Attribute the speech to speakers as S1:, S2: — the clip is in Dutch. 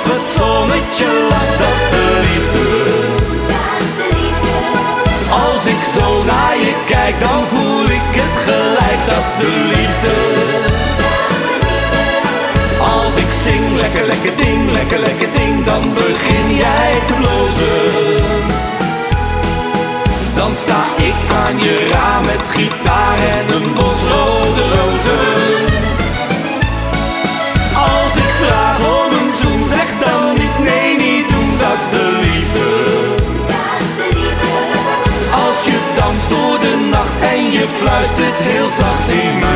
S1: of het zonnetje lacht, dat is de liefde. Als ik zo naar je kijk, dan voel ik het gelijk, dat is de liefde. Als ik zing, lekker, lekker ding, lekker, lekker ding, dan begin jij te blozen. Dan sta ik aan je raam met gitaar en een bos door de nacht en je fluistert heel zacht in oor.